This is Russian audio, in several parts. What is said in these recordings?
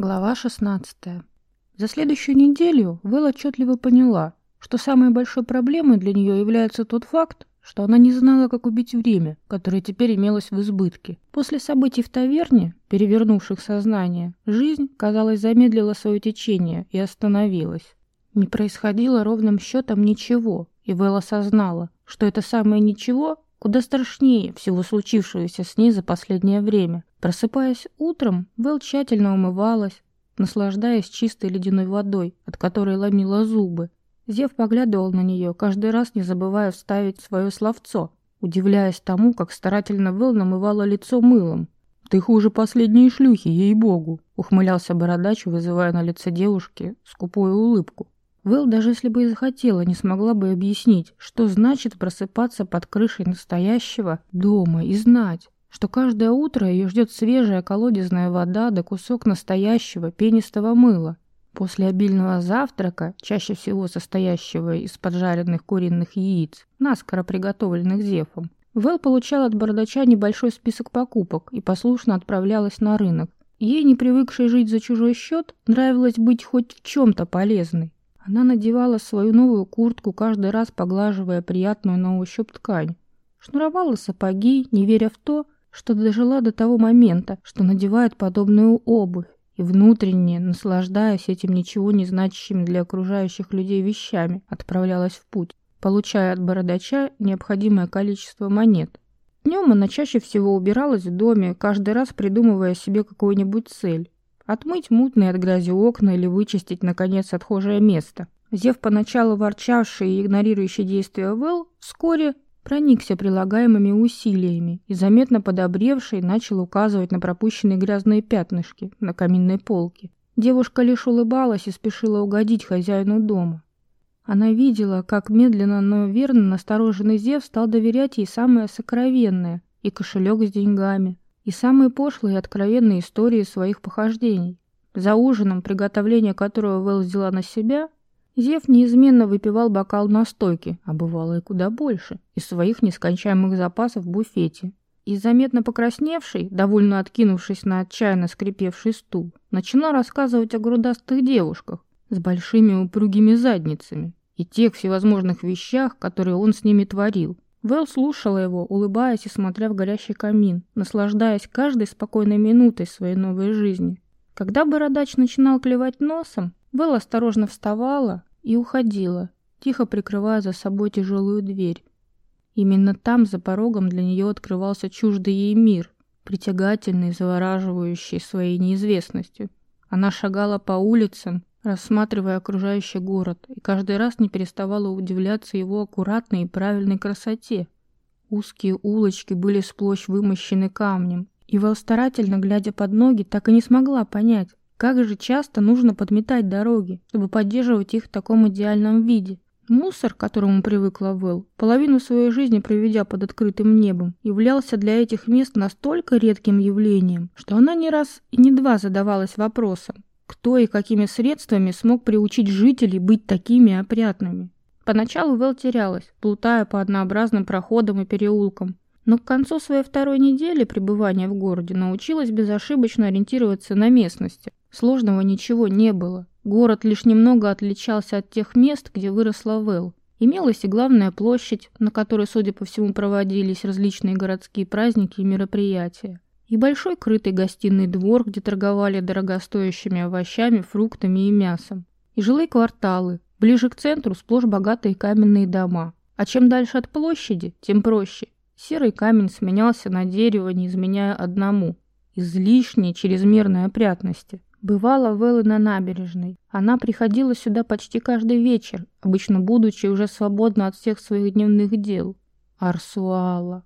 Глава 16. За следующую неделю Вэл отчетливо поняла, что самой большой проблемой для нее является тот факт, что она не знала, как убить время, которое теперь имелось в избытке. После событий в таверне, перевернувших сознание, жизнь, казалось, замедлила свое течение и остановилась. Не происходило ровным счетом ничего, и Вэл осознала, что это самое ничего куда страшнее всего случившегося с ней за последнее время. Просыпаясь утром, Вэл тщательно умывалась, наслаждаясь чистой ледяной водой, от которой ломила зубы. Зев поглядывал на нее, каждый раз не забывая вставить свое словцо, удивляясь тому, как старательно Вэл намывала лицо мылом. «Ты хуже последней шлюхи, ей-богу!» — ухмылялся бородач, вызывая на лице девушки скупую улыбку. Вэл, даже если бы и захотела, не смогла бы объяснить, что значит просыпаться под крышей настоящего дома и знать, что каждое утро ее ждет свежая колодезная вода да кусок настоящего пенистого мыла. После обильного завтрака, чаще всего состоящего из поджаренных куриных яиц, наскоро приготовленных зефом, Вэл получала от бардача небольшой список покупок и послушно отправлялась на рынок. Ей, не привыкшей жить за чужой счет, нравилось быть хоть в чем-то полезной. Она надевала свою новую куртку, каждый раз поглаживая приятную на ощупь ткань. Шнуровала сапоги, не веря в то, что дожила до того момента, что надевает подобную обувь, и внутренне, наслаждаясь этим ничего не значащим для окружающих людей вещами, отправлялась в путь, получая от бородача необходимое количество монет. Днем она чаще всего убиралась в доме, каждый раз придумывая себе какую-нибудь цель. Отмыть мутные от грязи окна или вычистить, наконец, отхожее место. Зев, поначалу ворчавший и игнорирующий действия Вэл, вскоре проникся прилагаемыми усилиями и, заметно подобревший, начал указывать на пропущенные грязные пятнышки на каминной полке. Девушка лишь улыбалась и спешила угодить хозяину дома. Она видела, как медленно, но верно настороженный Зев стал доверять ей самое сокровенное и кошелек с деньгами, и самые пошлые и откровенные истории своих похождений. За ужином, приготовление которого Вэл взяла на себя, Зев неизменно выпивал бокал настойки, а бывало и куда больше, из своих нескончаемых запасов в буфете. И заметно покрасневший, довольно откинувшись на отчаянно скрипевший стул, начинал рассказывать о грудастых девушках с большими упругими задницами и тех всевозможных вещах, которые он с ними творил, Вэл слушала его, улыбаясь и смотря в горящий камин, наслаждаясь каждой спокойной минутой своей новой жизни. Когда бородач начинал клевать носом, Вэл осторожно вставала и уходила, тихо прикрывая за собой тяжелую дверь. Именно там, за порогом, для нее открывался чуждый ей мир, притягательный, завораживающий своей неизвестностью. Она шагала по улицам, рассматривая окружающий город, и каждый раз не переставала удивляться его аккуратной и правильной красоте. Узкие улочки были сплошь вымощены камнем, и Вэл старательно, глядя под ноги, так и не смогла понять, как же часто нужно подметать дороги, чтобы поддерживать их в таком идеальном виде. Мусор, к которому привыкла Вэл, половину своей жизни проведя под открытым небом, являлся для этих мест настолько редким явлением, что она не раз и не два задавалась вопросом, кто и какими средствами смог приучить жителей быть такими опрятными? Поначалу Вэл терялась, плутая по однообразным проходам и переулкам, но к концу своей второй недели пребывания в городе научилась безошибочно ориентироваться на местности. Сложного ничего не было. Город лишь немного отличался от тех мест, где выросла Вэл. Имелась и главная площадь, на которой, судя по всему, проводились различные городские праздники и мероприятия и большой крытый гостиный двор, где торговали дорогостоящими овощами, фруктами и мясом, и жилые кварталы, ближе к центру сплошь богатые каменные дома. А чем дальше от площади, тем проще. Серый камень сменялся на дерево, не изменяя одному – излишней чрезмерной опрятности. Бывала Вэлла на набережной. Она приходила сюда почти каждый вечер, обычно будучи уже свободна от всех своих дневных дел. Арсуала.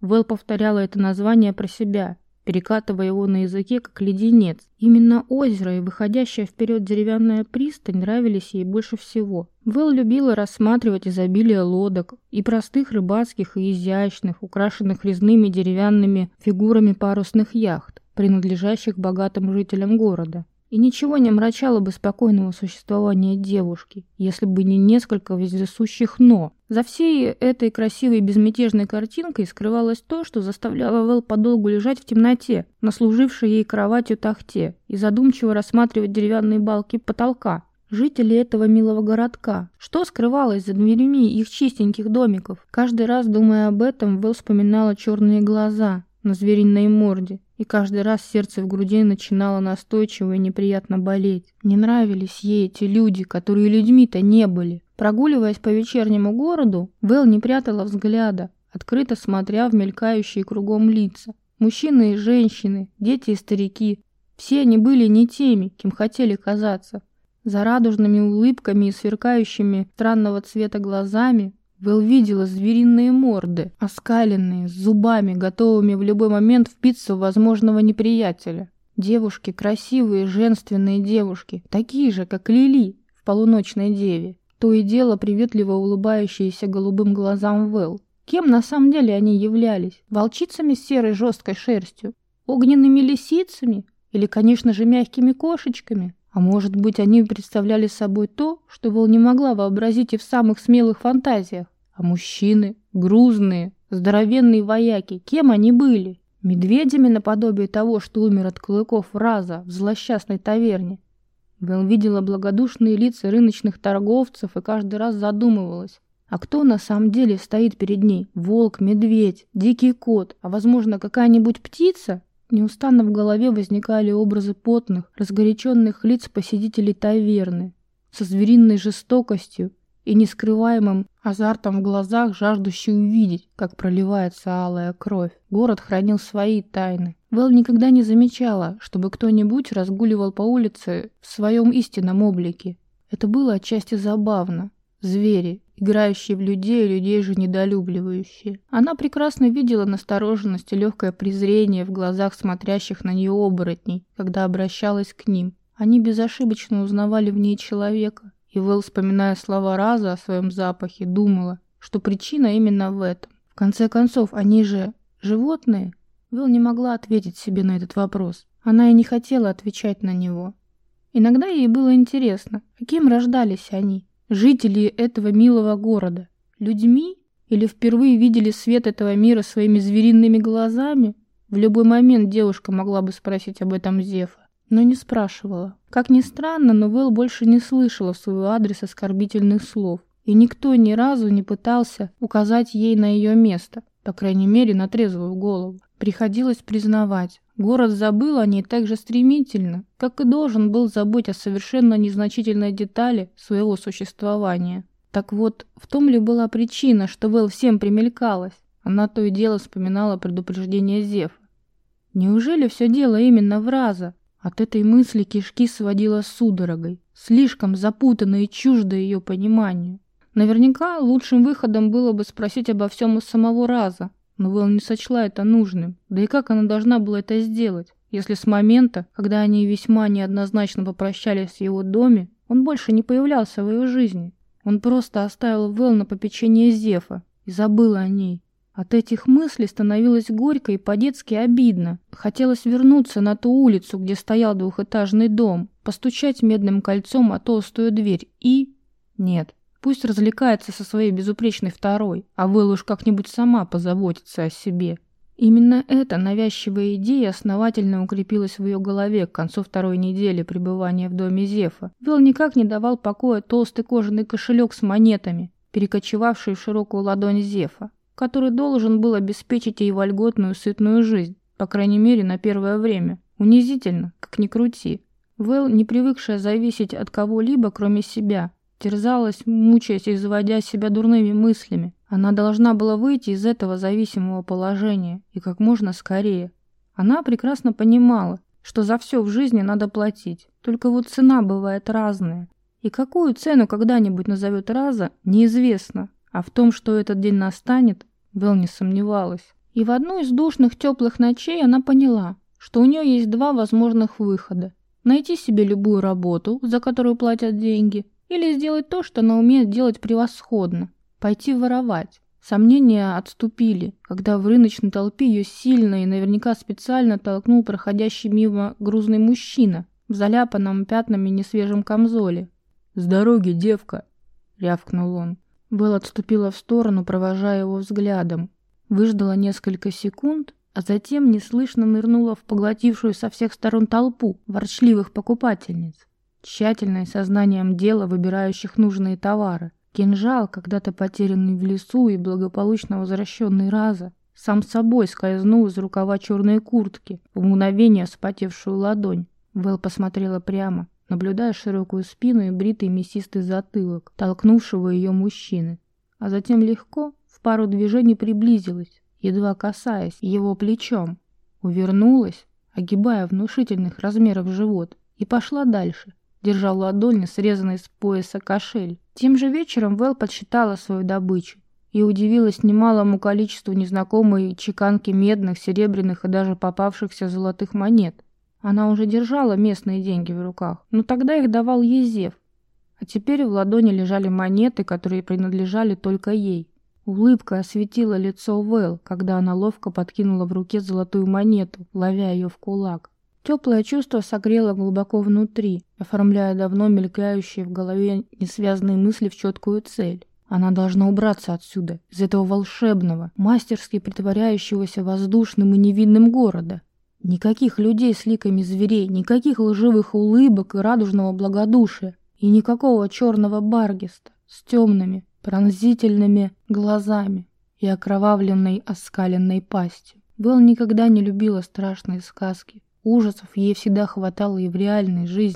Вэл повторяла это название про себя, перекатывая его на языке, как леденец. Именно озеро и выходящая вперед деревянная пристань нравились ей больше всего. Вэл любила рассматривать изобилие лодок, и простых рыбацких, и изящных, украшенных резными деревянными фигурами парусных яхт, принадлежащих богатым жителям города. И ничего не омрачало бы спокойного существования девушки, если бы не несколько вездесущих «но». За всей этой красивой безмятежной картинкой скрывалось то, что заставляло Вэл подолгу лежать в темноте, на служившей ей кроватью тахте, и задумчиво рассматривать деревянные балки потолка. Жители этого милого городка. Что скрывалось за дверями их чистеньких домиков? Каждый раз, думая об этом, Вэл вспоминала черные глаза на звериной морде, и каждый раз сердце в груди начинало настойчиво и неприятно болеть. Не нравились ей эти люди, которые людьми-то не были. Прогуливаясь по вечернему городу, Вэл не прятала взгляда, открыто смотря в мелькающие кругом лица. Мужчины и женщины, дети и старики. Все они были не теми, кем хотели казаться. За радужными улыбками и сверкающими странного цвета глазами Вэл видела звериные морды, оскаленные, с зубами, готовыми в любой момент впиться в возможного неприятеля. Девушки, красивые, женственные девушки, такие же, как Лили в «Полуночной деве». То и дело приветливо улыбающиеся голубым глазам Вэл. Кем на самом деле они являлись? Волчицами с серой жесткой шерстью? Огненными лисицами? Или, конечно же, мягкими кошечками? А может быть, они представляли собой то, что Вол не могла вообразить и в самых смелых фантазиях. А мужчины, грузные, здоровенные вояки, кем они были? Медведями наподобие того, что умер от клыков Раза в злосчастной таверне. Вэл видела благодушные лица рыночных торговцев и каждый раз задумывалась, а кто на самом деле стоит перед ней? Волк, медведь, дикий кот, а возможно какая-нибудь птица? Неустанно в голове возникали образы потных, разгоряченных лиц посетителей таверны, со звериной жестокостью и нескрываемым азартом в глазах, жаждущий увидеть, как проливается алая кровь. Город хранил свои тайны. Вэл никогда не замечала, чтобы кто-нибудь разгуливал по улице в своем истинном облике. Это было отчасти забавно. Звери, играющие в людей и людей же недолюбливающие. Она прекрасно видела настороженность и легкое презрение в глазах смотрящих на нее оборотней, когда обращалась к ним. Они безошибочно узнавали в ней человека. И Вэл, вспоминая слова Раза о своем запахе, думала, что причина именно в этом. В конце концов, они же животные? Вэл не могла ответить себе на этот вопрос. Она и не хотела отвечать на него. Иногда ей было интересно, каким рождались они жители этого милого города, людьми или впервые видели свет этого мира своими звериными глазами? В любой момент девушка могла бы спросить об этом Зефа, но не спрашивала. Как ни странно, но Вэл больше не слышала в свой адрес оскорбительных слов, и никто ни разу не пытался указать ей на ее место, по крайней мере, на трезвую голову. Приходилось признавать, город забыл о ней так же стремительно, как и должен был забыть о совершенно незначительной детали своего существования. Так вот, в том ли была причина, что Вэл всем примелькалась? Она то и дело вспоминала предупреждение Зефа. Неужели все дело именно в Раза? От этой мысли кишки сводила судорогой, слишком запутанной и чуждой ее пониманию. Наверняка лучшим выходом было бы спросить обо всем у самого Раза, но Вэл не сочла это нужным. Да и как она должна была это сделать, если с момента, когда они весьма неоднозначно попрощались в его доме, он больше не появлялся в ее жизни? Он просто оставил Вэл на попечение Зефа и забыл о ней. От этих мыслей становилось горько и по-детски обидно. Хотелось вернуться на ту улицу, где стоял двухэтажный дом, постучать медным кольцом о толстую дверь и... Нет, Пусть развлекается со своей безупречной второй, а Вэл уж как-нибудь сама позаботится о себе. Именно эта навязчивая идея основательно укрепилась в ее голове к концу второй недели пребывания в доме Зефа. Вилл никак не давал покоя толстый кожаный кошелек с монетами, перекочевавший в широкую ладонь Зефа, который должен был обеспечить ей вольготную сытную жизнь, по крайней мере на первое время. Унизительно, как ни крути. Вэл, не привыкшая зависеть от кого-либо, кроме себя, терзалась, мучаясь и заводя себя дурными мыслями. Она должна была выйти из этого зависимого положения и как можно скорее. Она прекрасно понимала, что за все в жизни надо платить, только вот цена бывает разная. И какую цену когда-нибудь назовет Раза, неизвестно, а в том, что этот день настанет, Вэл не сомневалась. И в одну из душных теплых ночей она поняла, что у нее есть два возможных выхода. Найти себе любую работу, за которую платят деньги, или сделать то, что она умеет делать превосходно. Пойти воровать. Сомнения отступили, когда в рыночной толпе ее сильно и наверняка специально толкнул проходящий мимо грузный мужчина в заляпанном пятнами несвежем камзоле. «С дороги, девка!» — рявкнул он. Вэл отступила в сторону, провожая его взглядом. Выждала несколько секунд, а затем неслышно нырнула в поглотившую со всех сторон толпу ворчливых покупательниц, тщательно и сознанием дела выбирающих нужные товары. Кинжал, когда-то потерянный в лесу и благополучно возвращенный раза, сам собой скользнул из рукава черной куртки, в мгновение вспотевшую ладонь. Вэл посмотрела прямо, наблюдая широкую спину и бритый мясистый затылок, толкнувшего ее мужчины. А затем легко, в пару движений приблизилась, едва касаясь его плечом. Увернулась, огибая внушительных размеров живот, и пошла дальше, держа ладони, срезанной с пояса кошель. Тем же вечером Вэл подсчитала свою добычу и удивилась немалому количеству незнакомой чеканки медных, серебряных и даже попавшихся золотых монет. Она уже держала местные деньги в руках, но тогда их давал Езев. А теперь в ладони лежали монеты, которые принадлежали только ей. Улыбка осветила лицо Вэл, когда она ловко подкинула в руке золотую монету, ловя ее в кулак. Теплое чувство согрело глубоко внутри, оформляя давно мелькающие в голове несвязанные мысли в четкую цель. Она должна убраться отсюда, из этого волшебного, мастерски притворяющегося воздушным и невинным города. Никаких людей с ликами зверей, никаких лживых улыбок и радужного благодушия, и никакого черного баргиста с темными, пронзительными глазами и окровавленной оскаленной пастью. Белл никогда не любила страшные сказки. Ужасов ей всегда хватало и в реальной жизни.